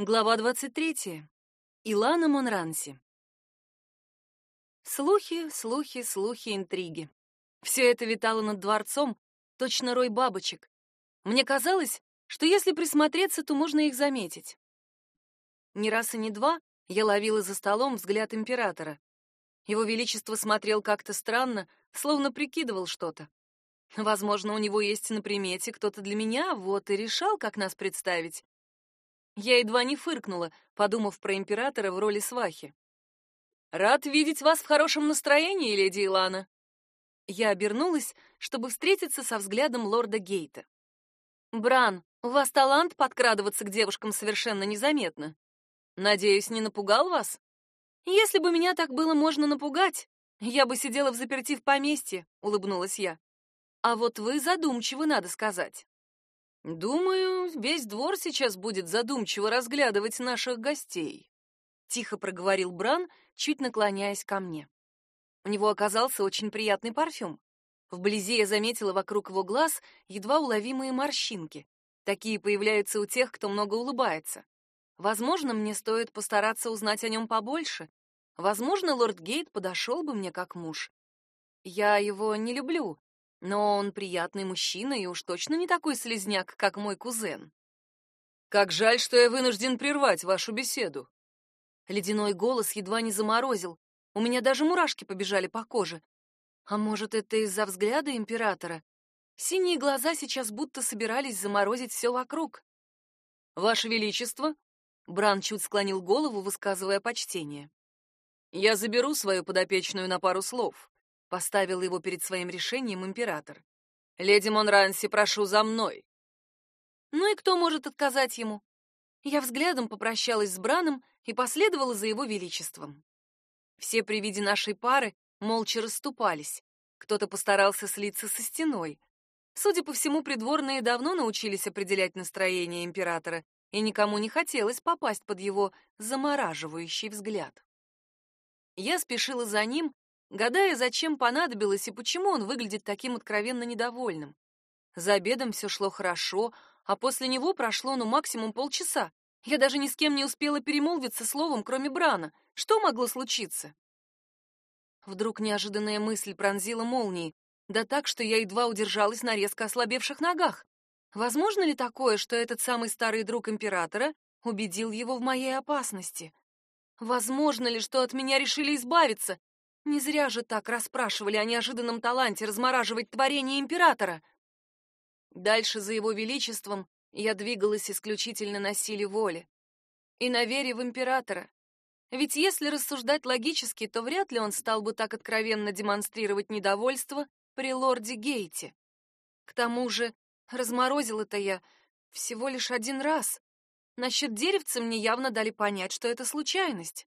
Глава 23. Илана Монранси. Слухи, слухи, слухи, интриги. Все это витало над дворцом, точно рой бабочек. Мне казалось, что если присмотреться, то можно их заметить. Ни раз и ни два я ловила за столом взгляд императора. Его величество смотрел как-то странно, словно прикидывал что-то. Возможно, у него есть на примете кто-то для меня, вот и решал, как нас представить. Я едва не фыркнула, подумав про императора в роли свахи. «Рад видеть вас в хорошем настроении, леди Илана». Я обернулась, чтобы встретиться со взглядом лорда Гейта. «Бран, у вас талант подкрадываться к девушкам совершенно незаметно. Надеюсь, не напугал вас? Если бы меня так было можно напугать, я бы сидела в заперти в поместье», — улыбнулась я. «А вот вы задумчивы, надо сказать». Думаю, весь двор сейчас будет задумчиво разглядывать наших гостей, тихо проговорил Бран, чуть наклоняясь ко мне. У него оказался очень приятный парфюм. Вблизи я заметила вокруг его глаз едва уловимые морщинки. Такие появляются у тех, кто много улыбается. Возможно, мне стоит постараться узнать о нем побольше. Возможно, лорд Гейт подошел бы мне как муж. Я его не люблю, но он приятный мужчина и уж точно не такой слезняк, как мой кузен. Как жаль, что я вынужден прервать вашу беседу. Ледяной голос едва не заморозил. У меня даже мурашки побежали по коже. А может, это из-за взгляда императора? Синие глаза сейчас будто собирались заморозить все вокруг. Ваше величество, Бран чуть склонил голову, высказывая почтение. Я заберу свою подопечную на пару слов. Поставил его перед своим решением император. «Леди Монранси, прошу за мной!» Ну и кто может отказать ему? Я взглядом попрощалась с Браном и последовала за его величеством. Все при виде нашей пары молча расступались. Кто-то постарался слиться со стеной. Судя по всему, придворные давно научились определять настроение императора, и никому не хотелось попасть под его замораживающий взгляд. Я спешила за ним, гадая, зачем понадобилось и почему он выглядит таким откровенно недовольным. За обедом все шло хорошо, а после него прошло ну максимум полчаса. Я даже ни с кем не успела перемолвиться словом, кроме Брана. Что могло случиться? Вдруг неожиданная мысль пронзила молнией, да так, что я едва удержалась на резко ослабевших ногах. Возможно ли такое, что этот самый старый друг императора убедил его в моей опасности? Возможно ли, что от меня решили избавиться, не зря же так расспрашивали о неожиданном таланте размораживать творение императора. Дальше за его величеством я двигалась исключительно на силе воли и на вере в императора. Ведь если рассуждать логически, то вряд ли он стал бы так откровенно демонстрировать недовольство при лорде Гейте. К тому же, разморозил это я всего лишь один раз. Насчет деревца мне явно дали понять, что это случайность.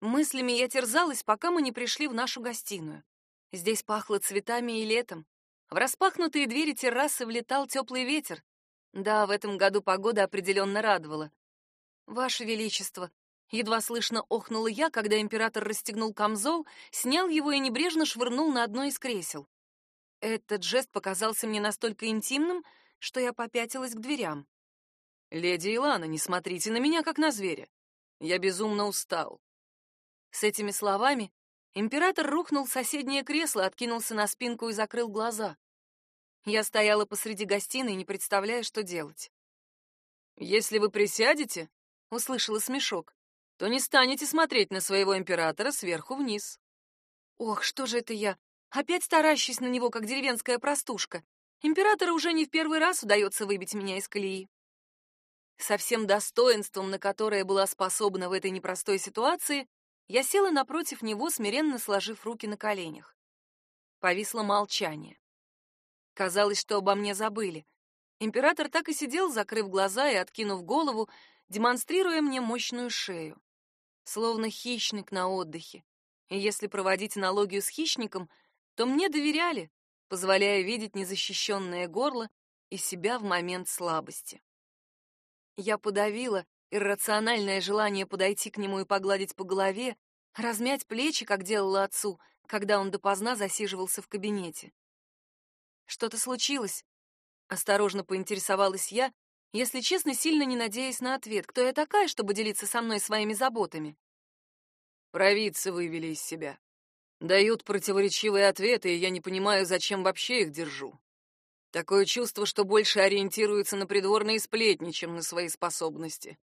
Мыслями я терзалась, пока мы не пришли в нашу гостиную. Здесь пахло цветами и летом. В распахнутые двери террасы влетал теплый ветер. Да, в этом году погода определенно радовала. Ваше величество, едва слышно охнула я, когда император расстегнул камзол, снял его и небрежно швырнул на одно из кресел. Этот жест показался мне настолько интимным, что я попятилась к дверям. Леди Илана, не смотрите на меня как на зверя. Я безумно устал. С этими словами император рухнул в соседнее кресло, откинулся на спинку и закрыл глаза. Я стояла посреди гостиной, не представляя, что делать. «Если вы присядете», — услышала смешок, «то не станете смотреть на своего императора сверху вниз». Ох, что же это я? Опять таращусь на него, как деревенская простушка. Императора уже не в первый раз удается выбить меня из колеи. Со всем достоинством, на которое была способна в этой непростой ситуации, я села напротив него, смиренно сложив руки на коленях. Повисло молчание. Казалось, что обо мне забыли. Император так и сидел, закрыв глаза и откинув голову, демонстрируя мне мощную шею. Словно хищник на отдыхе. И если проводить аналогию с хищником, то мне доверяли, позволяя видеть незащищенное горло и себя в момент слабости. Я подавила иррациональное желание подойти к нему и погладить по голове, размять плечи, как делала отцу, когда он допоздна засиживался в кабинете. Что-то случилось? Осторожно поинтересовалась я, если честно, сильно не надеясь на ответ, кто я такая, чтобы делиться со мной своими заботами. Провидцы вывели из себя. Дают противоречивые ответы, и я не понимаю, зачем вообще их держу. Такое чувство, что больше ориентируются на придворные сплетни, чем на свои способности.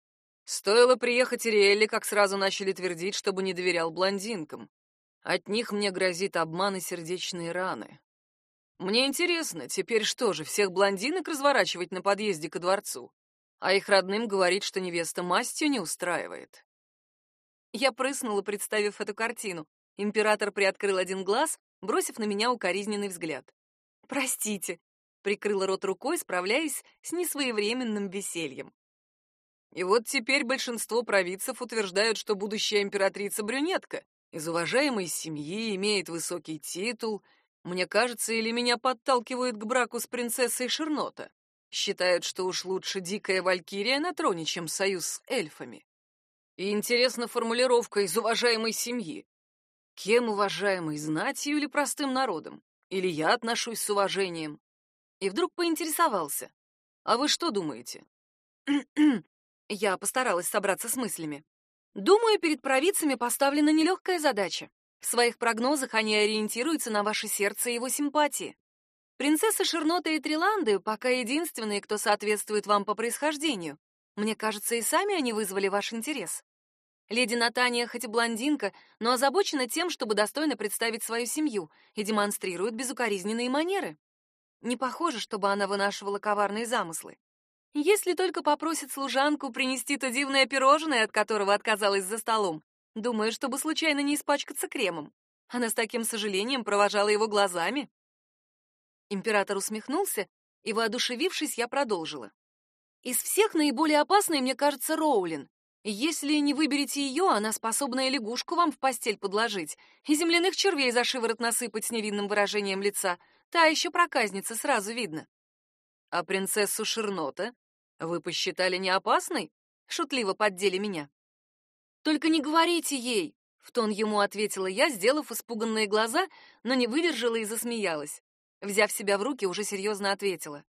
Стоило приехать Ириэлли, как сразу начали твердить, чтобы не доверял блондинкам. От них мне грозит обман и сердечные раны. Мне интересно, теперь что же, всех блондинок разворачивать на подъезде ко дворцу? А их родным говорит, что невеста мастью не устраивает. Я прыснула, представив эту картину. Император приоткрыл один глаз, бросив на меня укоризненный взгляд. «Простите», — прикрыла рот рукой, справляясь с несвоевременным весельем. И вот теперь большинство провидцев утверждают, что будущая императрица брюнетка, из уважаемой семьи, имеет высокий титул. Мне кажется, или меня подталкивают к браку с принцессой Шернота. Считают, что уж лучше дикая валькирия на троне, чем союз с эльфами. И интересна формулировка «из уважаемой семьи». Кем уважаемый, знатью или простым народом? Или я отношусь с уважением? И вдруг поинтересовался. А вы что думаете? Я постаралась собраться с мыслями. Думаю, перед провидцами поставлена нелегкая задача. В своих прогнозах они ориентируются на ваше сердце и его симпатии. Принцесса Шернота и Триланды пока единственные, кто соответствует вам по происхождению. Мне кажется, и сами они вызвали ваш интерес. Леди Натания хоть и блондинка, но озабочена тем, чтобы достойно представить свою семью и демонстрирует безукоризненные манеры. Не похоже, чтобы она вынашивала коварные замыслы. Если только попросит служанку принести то дивное пирожное, от которого отказалась за столом, думаю, чтобы случайно не испачкаться кремом. Она с таким сожалением провожала его глазами. Император усмехнулся, и, воодушевившись, я продолжила. Из всех наиболее опасной, мне кажется, Роулин. Если не выберете ее, она способна и лягушку вам в постель подложить, и земляных червей за шиворот насыпать с невинным выражением лица. Та еще проказница, сразу видно. А принцессу Шернота вы посчитали не опасной? Шутливо поддели меня. Только не говорите ей, в тон ему ответила я, сделав испуганные глаза, но не выдержала и засмеялась. Взяв себя в руки, уже серьезно ответила.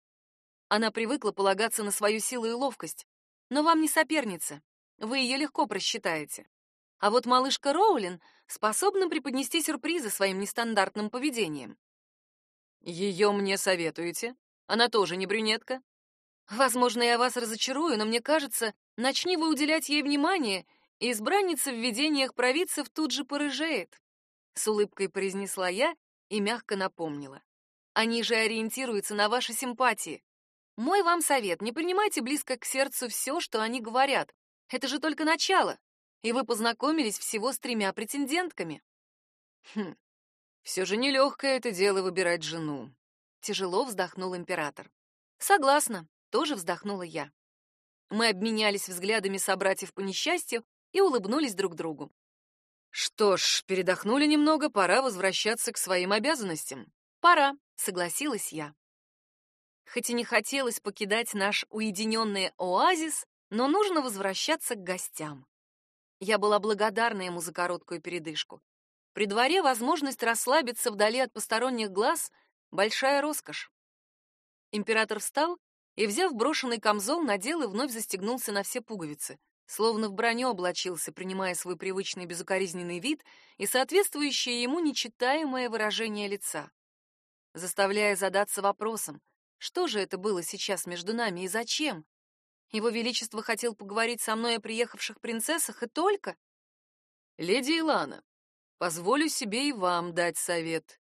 Она привыкла полагаться на свою силу и ловкость, но вам не соперница. Вы ее легко просчитаете. А вот малышка Роулин способна преподнести сюрпризы своим нестандартным поведением. Ее мне советуете? Она тоже не брюнетка? Возможно, я вас разочарую, но мне кажется, начни вы уделять ей внимание, и избранница в видениях провидцев тут же порыжеет. С улыбкой произнесла я и мягко напомнила. Они же ориентируются на ваши симпатии. Мой вам совет, не принимайте близко к сердцу все, что они говорят. Это же только начало, и вы познакомились всего с тремя претендентками. Хм, все же нелегкое это дело выбирать жену. Тяжело вздохнул император. Согласна, тоже вздохнула я. Мы обменялись взглядами собратьев по несчастью и улыбнулись друг другу. Что ж, передохнули немного, пора возвращаться к своим обязанностям. Пора, согласилась я. Хоть и не хотелось покидать наш уединенный оазис, но нужно возвращаться к гостям. Я была благодарна ему за короткую передышку. При дворе возможность расслабиться вдали от посторонних глаз — большая роскошь. Император встал и, взяв брошенный камзол, надел и вновь застегнулся на все пуговицы, словно в броню облачился, принимая свой привычный безукоризненный вид и соответствующее ему нечитаемое выражение лица, заставляя задаться вопросом, что же это было сейчас между нами и зачем? Его Величество хотел поговорить со мной о приехавших принцессах и только... Леди Илана, позволю себе и вам дать совет.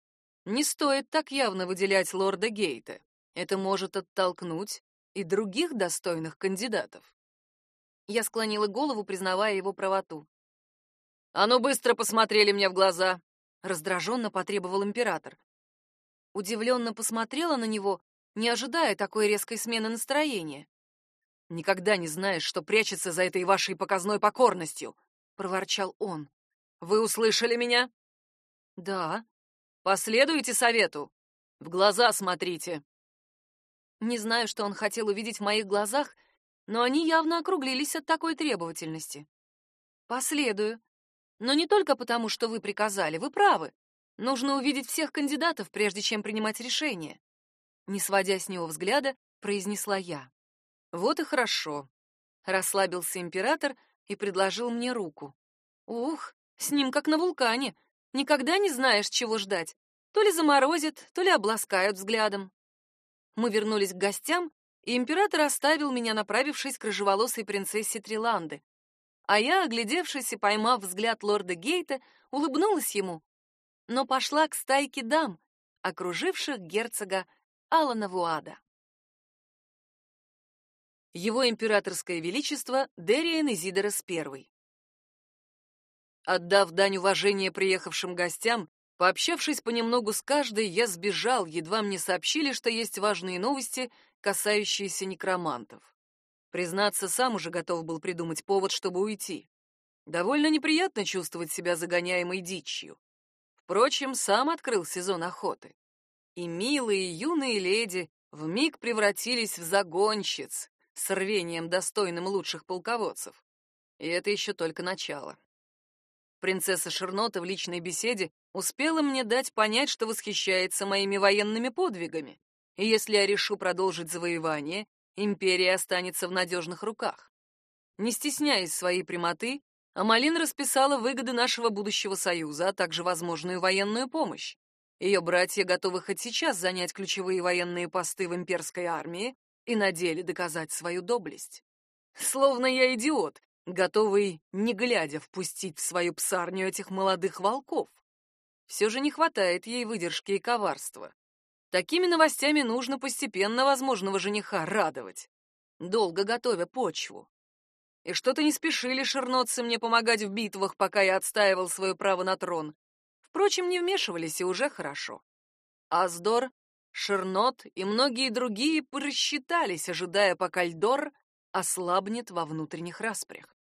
Не стоит так явно выделять лорда Гейта. Это может оттолкнуть и других достойных кандидатов. Я склонила голову, признавая его правоту. «А ну быстро посмотрели мне в глаза!» — раздраженно потребовал император. Удивленно посмотрела на него, не ожидая такой резкой смены настроения. «Никогда не знаешь, что прячется за этой вашей показной покорностью!» — проворчал он. «Вы услышали меня?» «Да». «Последуйте совету. В глаза смотрите». Не знаю, что он хотел увидеть в моих глазах, но они явно округлились от такой требовательности. Последую. Но не только потому, что вы приказали, вы правы. Нужно увидеть всех кандидатов, прежде чем принимать решение. Не сводя с него взгляда, произнесла я. Вот и хорошо. Расслабился император и предложил мне руку. Ух, с ним как на вулкане. Никогда не знаешь, чего ждать. То ли заморозит, то ли обласкают взглядом. Мы вернулись к гостям, и император оставил меня, направившись к рыжеволосой принцессе Триланды. А я, оглядевшись и поймав взгляд лорда Гейта, улыбнулась ему, но пошла к стайке дам, окруживших герцога Алана Вуада. Его императорское величество Дериен Изидорос I. Отдав дань уважения приехавшим гостям, пообщавшись понемногу с каждой, я сбежал, едва мне сообщили, что есть важные новости, касающиеся некромантов. Признаться, сам уже готов был придумать повод, чтобы уйти. Довольно неприятно чувствовать себя загоняемой дичью. Впрочем, сам открыл сезон охоты. И милые юные леди вмиг превратились в загонщиц с рвением, достойным лучших полководцев. И это еще только начало. Принцесса Шернота в личной беседе успела мне дать понять, что восхищается моими военными подвигами. И если я решу продолжить завоевание, империя останется в надежных руках. Не стесняясь своей прямоты, Амалин расписала выгоды нашего будущего союза, а также возможную военную помощь. Ее братья готовы хоть сейчас занять ключевые военные посты в имперской армии и на деле доказать свою доблесть. Словно я идиот, готовый, не глядя, впустить в свою псарню этих молодых волков. Все же не хватает ей выдержки и коварства. Такими новостями нужно постепенно возможного жениха радовать, долго готовя почву. И что-то не спешили шернотцы мне помогать в битвах, пока я отстаивал свое право на трон. Впрочем, не вмешивались, и уже хорошо. Аздор, Шернот и многие другие просчитались, ожидая, пока Льдор ослабнет во внутренних распрях.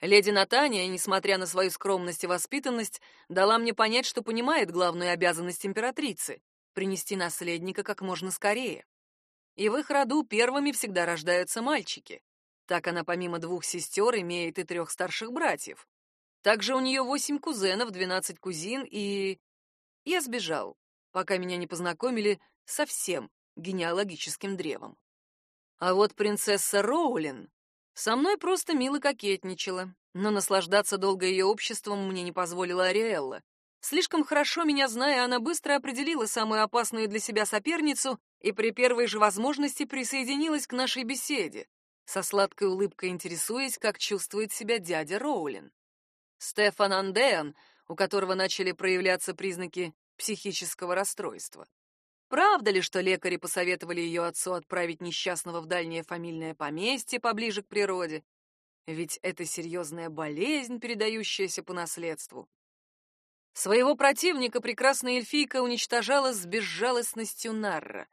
Леди Натания, несмотря на свою скромность и воспитанность, дала мне понять, что понимает главную обязанность императрицы — принести наследника как можно скорее. И в их роду первыми всегда рождаются мальчики. Так она помимо двух сестер имеет и трех старших братьев. Также у нее восемь кузенов, двенадцать кузин и... Я сбежал, пока меня не познакомили со всем генеалогическим древом. А вот принцесса Роулин со мной просто мило кокетничала, но наслаждаться долго ее обществом мне не позволила Ариэлла. Слишком хорошо меня зная, она быстро определила самую опасную для себя соперницу и при первой же возможности присоединилась к нашей беседе, со сладкой улыбкой интересуясь, как чувствует себя дядя Роулин. Стефан Андеан, у которого начали проявляться признаки психического расстройства. Правда ли, что лекари посоветовали ее отцу отправить несчастного в дальнее фамильное поместье поближе к природе? Ведь это серьезная болезнь, передающаяся по наследству. Своего противника прекрасная эльфийка уничтожала с безжалостностью Нарра.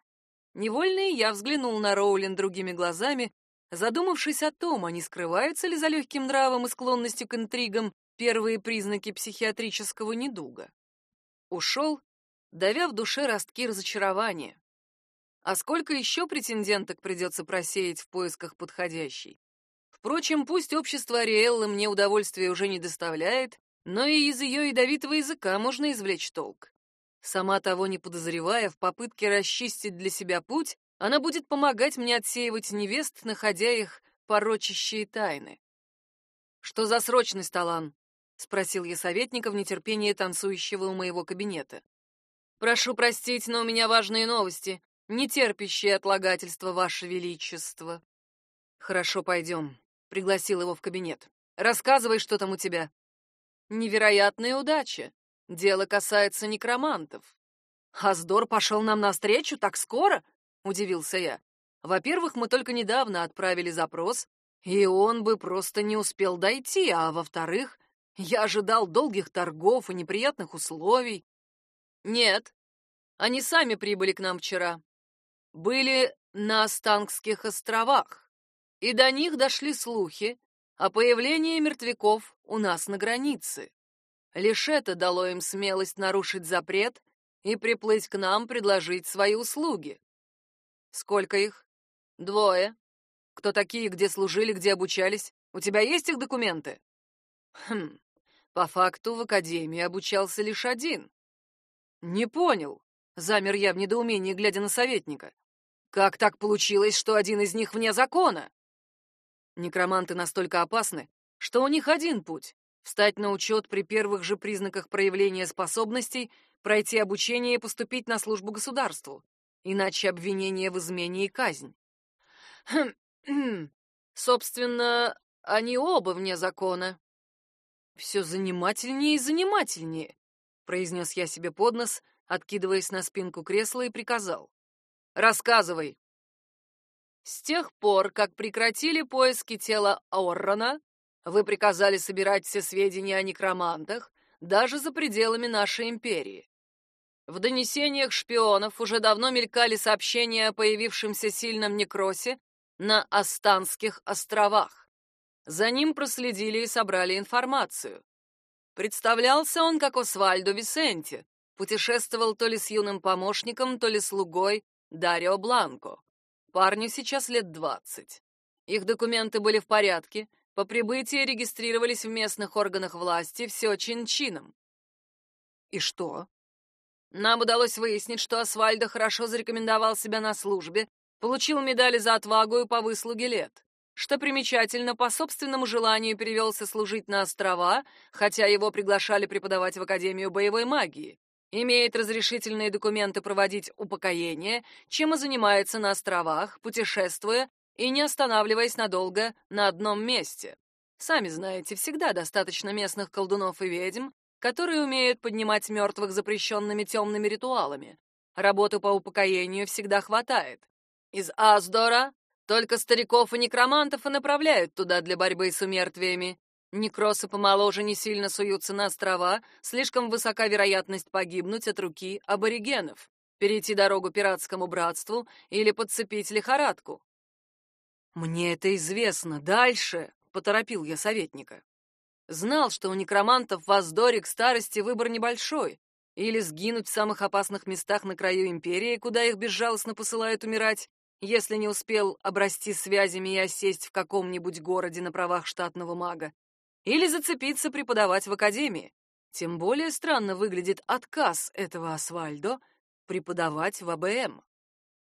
Невольно я взглянул на Роулин другими глазами, задумавшись о том, а не скрываются ли за легким нравом и склонностью к интригам первые признаки психиатрического недуга. Ушел давя в душе ростки разочарования. А сколько еще претенденток придется просеять в поисках подходящей? Впрочем, пусть общество Ариэллы мне удовольствия уже не доставляет, но и из ее ядовитого языка можно извлечь толк. Сама того не подозревая, в попытке расчистить для себя путь, она будет помогать мне отсеивать невест, находя их порочащие тайны. «Что за срочность, Талан?» — спросил я советника в нетерпении танцующего у моего кабинета. Прошу простить, но у меня важные новости, не терпящие отлагательства, Ваше Величество. Хорошо, пойдем. Пригласил его в кабинет. Рассказывай, что там у тебя. Невероятная удача. Дело касается некромантов. Аздор пошел нам навстречу так скоро? Удивился я. Во-первых, мы только недавно отправили запрос, и он бы просто не успел дойти, а во-вторых, я ожидал долгих торгов и неприятных условий. Нет. Они сами прибыли к нам вчера. Были на Останкских островах. И до них дошли слухи о появлении мертвяков у нас на границе. Лишь это дало им смелость нарушить запрет и приплыть к нам предложить свои услуги. Сколько их? Двое. Кто такие, где служили, где обучались? У тебя есть их документы? Хм. По факту в академии обучался лишь один. «Не понял», — замер я в недоумении, глядя на советника. Как так получилось, что один из них вне закона? Некроманты настолько опасны, что у них один путь — встать на учет при первых же признаках проявления способностей, пройти обучение и поступить на службу государству. Иначе обвинение в измене и казнь. Хм, хм. Собственно, они оба вне закона. Все занимательнее и занимательнее, произнес я себе под нос, откидываясь на спинку кресла и приказал. Рассказывай. С тех пор, как прекратили поиски тела Оррона, вы приказали собирать все сведения о некромантах, даже за пределами нашей империи. В донесениях шпионов уже давно мелькали сообщения о появившемся сильном некросе на Останских островах. За ним проследили и собрали информацию. Представлялся он как Освальдо Висенти, путешествовал то ли с юным помощником, то ли слугой Дарио Бланко. Парню сейчас лет двадцать. Их документы были в порядке, по прибытии регистрировались в местных органах власти, все чин-чином. И что? Нам удалось выяснить, что Асвальдо хорошо зарекомендовал себя на службе, получил медали за отвагу и по выслуге лет. Что примечательно, по собственному желанию перевелся служить на острова, хотя его приглашали преподавать в Академию боевой магии имеет разрешительные документы проводить упокоение, чем и занимается на островах, путешествуя и не останавливаясь надолго на одном месте. Сами знаете, всегда достаточно местных колдунов и ведьм, которые умеют поднимать мертвых запрещенными темными ритуалами. Работы по упокоению всегда хватает. Из Аздора только стариков и некромантов и направляют туда для борьбы с умертвиями. Некросы помоложе не сильно суются на острова, слишком высока вероятность погибнуть от руки аборигенов, перейти дорогу пиратскому братству или подцепить лихорадку. «Мне это известно. Дальше!» — поторопил я советника. Знал, что у некромантов в Аздоре к старости выбор небольшой. Или сгинуть в самых опасных местах на краю империи, куда их безжалостно посылают умирать, если не успел обрасти связями и осесть в каком-нибудь городе на правах штатного мага, или зацепиться преподавать в академии. Тем более странно выглядит отказ этого Асвальдо преподавать в АБМ.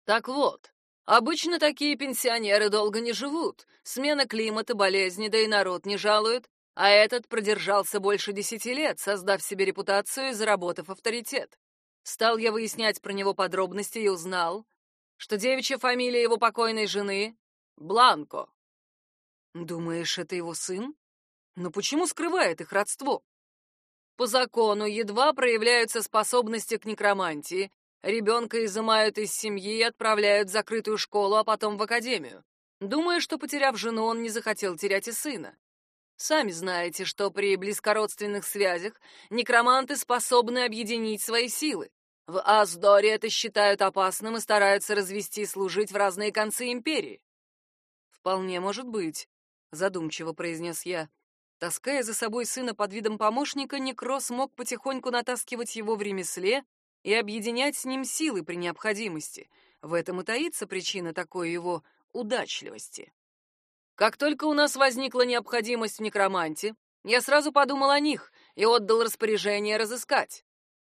Так вот, обычно такие пенсионеры долго не живут. Смена климата, болезни, да и народ не жалует. А этот продержался больше десяти лет, создав себе репутацию и заработав авторитет. Стал я выяснять про него подробности и узнал, что девичья фамилия его покойной жены — Бланко. Думаешь, это его сын? Но почему скрывает их родство? По закону едва проявляются способности к некромантии, ребенка изымают из семьи и отправляют в закрытую школу, а потом в академию. Думаю, что, потеряв жену, он не захотел терять и сына. Сами знаете, что при близкородственных связях некроманты способны объединить свои силы. В Аздоре это считают опасным и стараются развести и служить в разные концы империи. Вполне может быть, задумчиво произнес я. Таская за собой сына под видом помощника, Некрос мог потихоньку натаскивать его в ремесле и объединять с ним силы при необходимости. В этом и таится причина такой его удачливости. Как только у нас возникла необходимость в некроманте, я сразу подумал о них и отдал распоряжение разыскать.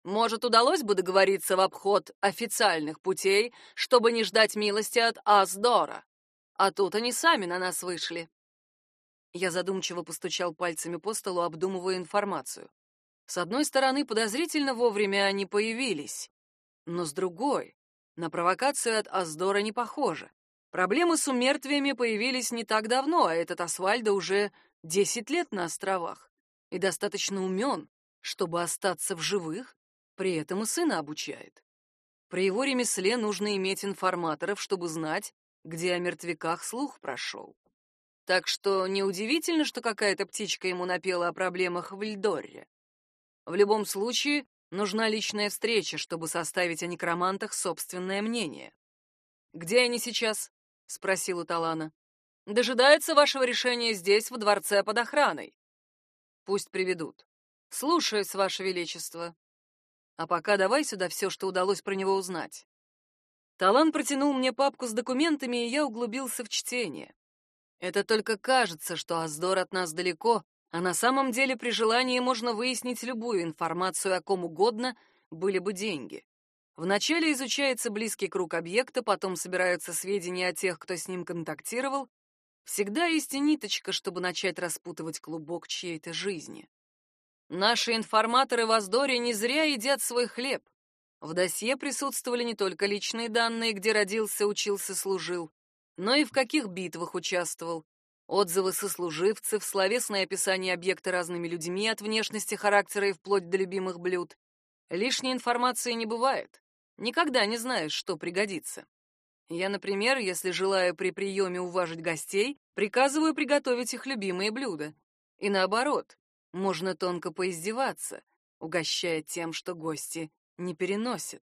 Может, удалось бы договориться в обход официальных путей, чтобы не ждать милости от Аздора. А тут они сами на нас вышли. Я задумчиво постучал пальцами по столу, обдумывая информацию. С одной стороны, подозрительно вовремя они появились, но с другой, на провокацию от Аздора не похоже. Проблемы с умертвиями появились не так давно, а этот Асвальдо уже десять лет на островах и достаточно умен, чтобы остаться в живых, при этом и сына обучает. При его ремесле нужно иметь информаторов, чтобы знать, где о мертвяках слух прошел. Так что неудивительно, что какая-то птичка ему напела о проблемах в Льдорре. В любом случае, нужна личная встреча, чтобы составить о некромантах собственное мнение. «Где они сейчас?» — спросил у Талана. «Дожидаются вашего решения здесь, в дворце под охраной». «Пусть приведут. Слушаюсь, ваше величество. А пока давай сюда все, что удалось про него узнать». Талан протянул мне папку с документами, и я углубился в чтение. Это только кажется, что Аздор от нас далеко, а на самом деле при желании можно выяснить любую информацию о ком угодно, были бы деньги. Вначале изучается близкий круг объекта, потом собираются сведения о тех, кто с ним контактировал. Всегда есть и ниточка, чтобы начать распутывать клубок чьей-то жизни. Наши информаторы в Аздоре не зря едят свой хлеб. В досье присутствовали не только личные данные, где родился, учился, служил, но и в каких битвах участвовал, отзывы сослуживцев, словесное описание объекта разными людьми от внешности, характера и вплоть до любимых блюд. Лишней информации не бывает. Никогда не знаешь, что пригодится. Я, например, если желаю при приеме уважить гостей, приказываю приготовить их любимые блюда. И наоборот, можно тонко поиздеваться, угощая тем, что гости не переносят.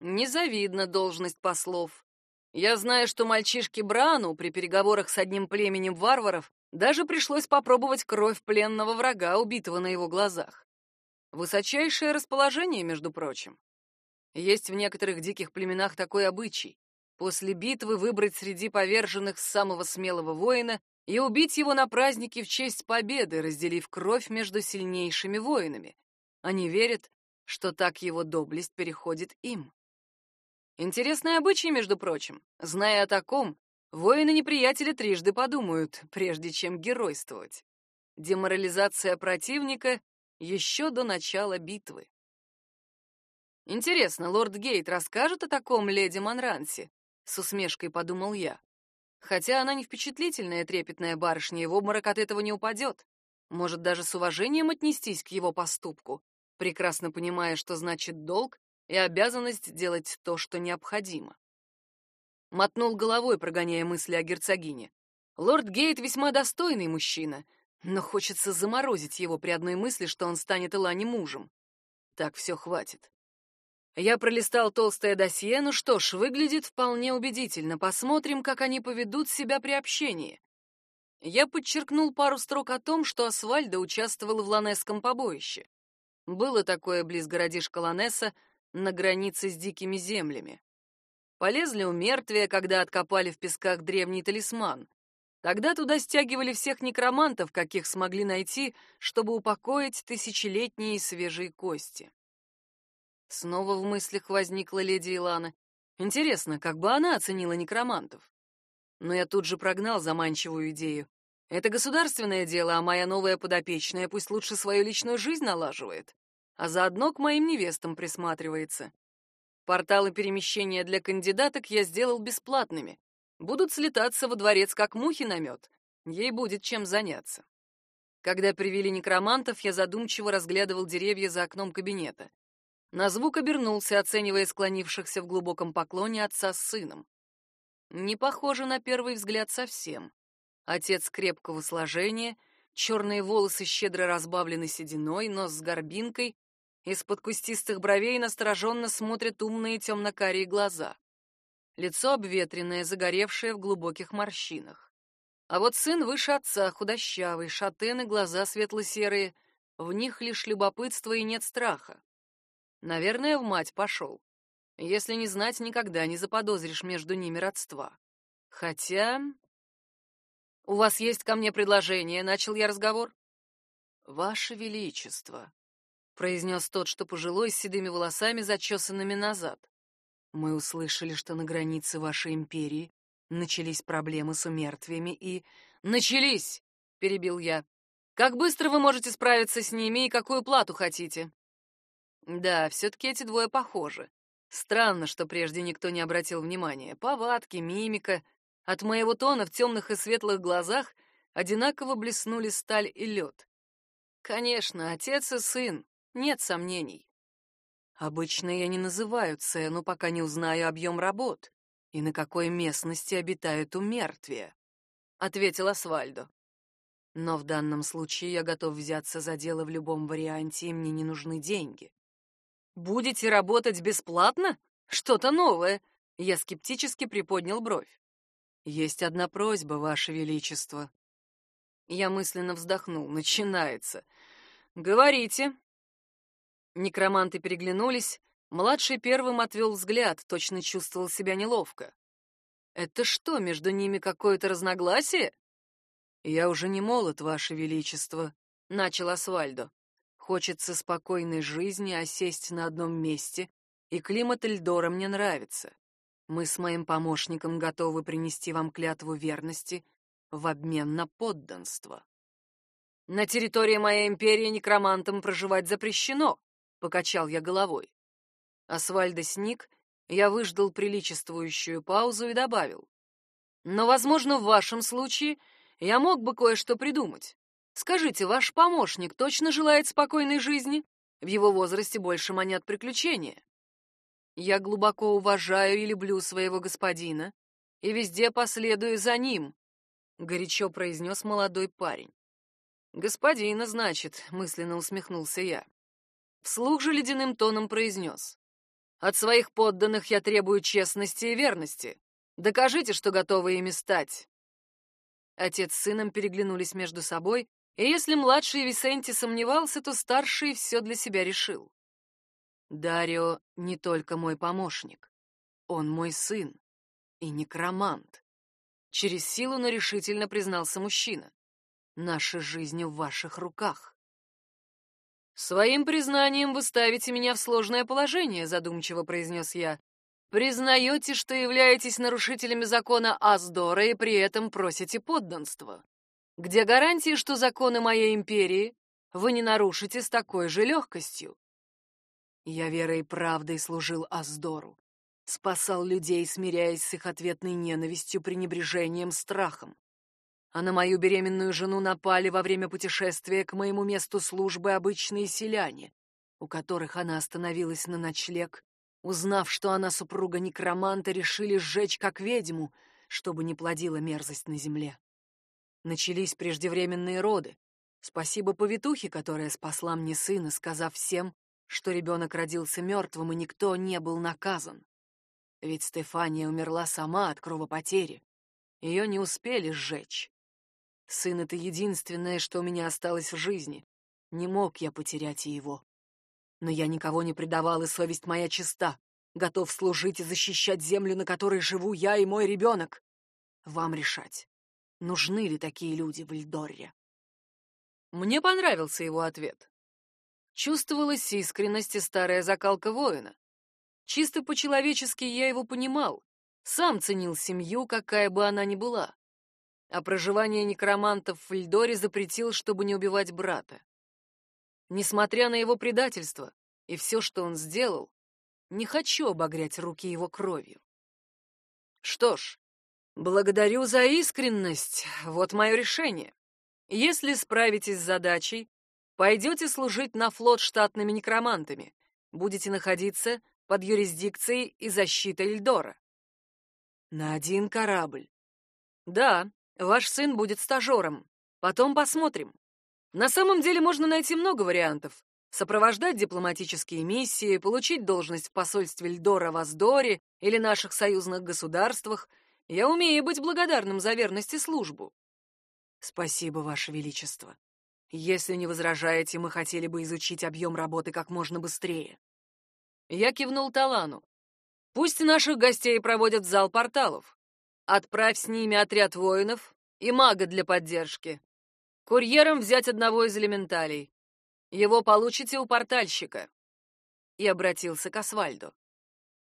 Незавидна должность послов. Я знаю, что мальчишке Брану при переговорах с одним племенем варваров даже пришлось попробовать кровь пленного врага, убитого на его глазах. Высочайшее расположение, между прочим. Есть в некоторых диких племенах такой обычай. После битвы выбрать среди поверженных самого смелого воина и убить его на празднике в честь победы, разделив кровь между сильнейшими воинами. Они верят, что так его доблесть переходит им. Интересный обычай, между прочим. Зная о таком, воины-неприятеля трижды подумают, прежде чем геройствовать. Деморализация противника еще до начала битвы. Интересно, лорд Гейт расскажет о таком леди Монранси? С усмешкой подумал я. Хотя она не впечатлительная трепетная барышня, и в обморок от этого не упадет. Может даже с уважением отнестись к его поступку, прекрасно понимая, что значит долг и обязанность делать то, что необходимо. Мотнул головой, прогоняя мысли о герцогине. Лорд Гейт весьма достойный мужчина, но хочется заморозить его при одной мысли, что он станет Илане мужем. Так все хватит. Я пролистал толстое досье, ну что ж, выглядит вполне убедительно. Посмотрим, как они поведут себя при общении. Я подчеркнул пару строк о том, что Асвальдо участвовал в Ланесском побоище. Было такое близ городишка Ланеса, на границе с дикими землями. Полезли у мертвия, когда откопали в песках древний талисман. Тогда туда стягивали всех некромантов, каких смогли найти, чтобы упокоить тысячелетние свежие кости. Снова в мыслях возникла леди Илана. Интересно, как бы она оценила некромантов? Но я тут же прогнал заманчивую идею. Это государственное дело, а моя новая подопечная пусть лучше свою личную жизнь налаживает а заодно к моим невестам присматривается. Порталы перемещения для кандидаток я сделал бесплатными. Будут слетаться во дворец как мухи на мед. Ей будет чем заняться. Когда привели некромантов, я задумчиво разглядывал деревья за окном кабинета. На звук обернулся, оценивая склонившихся в глубоком поклоне отца с сыном. Не похоже на первый взгляд совсем. Отец крепкого сложения, черные волосы щедро разбавлены сединой, нос с горбинкой, из-под кустистых бровей настороженно смотрят умные темно-карие глаза. Лицо обветренное, загоревшее в глубоких морщинах. А вот сын выше отца, худощавый, шатены, глаза светло-серые. В них лишь любопытство и нет страха. Наверное, в мать пошел. Если не знать, никогда не заподозришь между ними родства. Хотя... «У вас есть ко мне предложение?» — начал я разговор. «Ваше Величество», произнес тот, что пожилой, с седыми волосами, зачесанными назад. Мы услышали, что на границе вашей империи начались проблемы с умертвиями и... Начались! перебил я. Как быстро вы можете справиться с ними и какую плату хотите? Да, все-таки эти двое похожи. Странно, что прежде никто не обратил внимания. Повадки, мимика. От моего тона в темных и светлых глазах одинаково блеснули сталь и лед. Конечно, отец и сын. Нет сомнений. Обычно я не называю цену, пока не узнаю объем работ и на какой местности обитают умертвия, ответил Асвальдо. Но в данном случае я готов взяться за дело в любом варианте, и мне не нужны деньги. Будете работать бесплатно? Что-то новое. Я скептически приподнял бровь. Есть одна просьба, ваше величество. Я мысленно вздохнул. Начинается. Говорите, Некроманты переглянулись. Младший первым отвел взгляд, точно чувствовал себя неловко. «Это что, между ними какое-то разногласие?» «Я уже не молод, Ваше Величество», — начал Асвальдо. «Хочется спокойной жизни, а сесть на одном месте и климат Эльдора мне нравится. Мы с моим помощником готовы принести вам клятву верности в обмен на подданство. На территории моей империи некромантам проживать запрещено, покачал я головой. Асвальдо сник, я выждал приличествующую паузу и добавил: "Но, возможно, в вашем случае я мог бы кое-что придумать. Скажите, ваш помощник точно желает спокойной жизни? В его возрасте больше манят приключения. Я глубоко уважаю и люблю своего господина и везде последую за ним, горячо произнес молодой парень. Господина, значит, мысленно усмехнулся я. Вслух же ледяным тоном произнес. От своих подданных я требую честности и верности. Докажите, что готовы ими стать. Отец с сыном переглянулись между собой, и если младший Висенти сомневался, то старший все для себя решил. Дарио не только мой помощник. Он мой сын и некромант. Через силу, но решительно признался мужчина. Наши жизни в ваших руках. Своим признанием вы ставите меня в сложное положение, задумчиво произнес я. Признаете, что являетесь нарушителями закона Аздора и при этом просите подданства. Где гарантии, что законы моей империи вы не нарушите с такой же легкостью? Я верой и правдой служил Аздору, спасал людей, смиряясь с их ответной ненавистью, пренебрежением, страхом. А на мою беременную жену напали во время путешествия к моему месту службы обычные селяне, у которых она остановилась на ночлег. Узнав, что она супруга некроманта, решили сжечь как ведьму, чтобы не плодила мерзость на земле. Начались преждевременные роды. Спасибо повитухе, которая спасла мне сына, сказав всем, что ребенок родился мертвым, и никто не был наказан. Ведь Стефания умерла сама от кровопотери. Ее не успели сжечь. Сын — это единственное, что у меня осталось в жизни. Не мог я потерять и его. Но я никого не предавал, и совесть моя чиста. Готов служить и защищать землю, на которой живу я и мой ребенок. Вам решать, нужны ли такие люди в Эльдорре. Мне понравился его ответ. Чувствовалась искренность и старая закалка воина. Чисто по-человечески я его понимал, сам ценил семью, какая бы она ни была. А проживание некромантов в Эльдоре запретил, чтобы не убивать брата. Несмотря на его предательство и все, что он сделал, не хочу обогрять руки его кровью. Что ж, благодарю за искренность, вот мое решение. Если справитесь с задачей, Пойдете служить на флот штатными некромантами. Будете находиться под юрисдикцией и защитой Эльдора. На один корабль. Да, ваш сын будет стажером. Потом посмотрим. На самом деле можно найти много вариантов. Сопровождать дипломатические миссии, получить должность в посольстве Эльдора в Аздоре или наших союзных государствах. Я умею быть благодарным за верность и службу. Спасибо, Ваше Величество. Если не возражаете, мы хотели бы изучить объем работы как можно быстрее. Я кивнул Талану. Пусть наших гостей проводят в зал порталов. Отправь с ними отряд воинов и мага для поддержки. Курьером взять одного из элементалей. Его получите у портальщика. И обратился к Асвальду.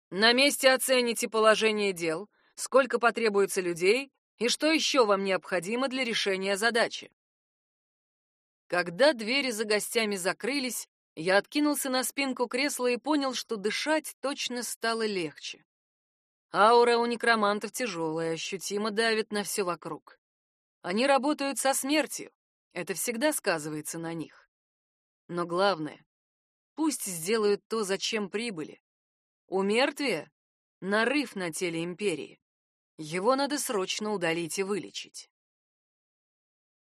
На месте оцените положение дел, сколько потребуется людей и что еще вам необходимо для решения задачи. Когда двери за гостями закрылись, я откинулся на спинку кресла и понял, что дышать точно стало легче. Аура у некромантов тяжелая, ощутимо давит на все вокруг. Они работают со смертью, это всегда сказывается на них. Но главное, пусть сделают то, зачем прибыли. У мертвия нарыв на теле империи. Его надо срочно удалить и вылечить.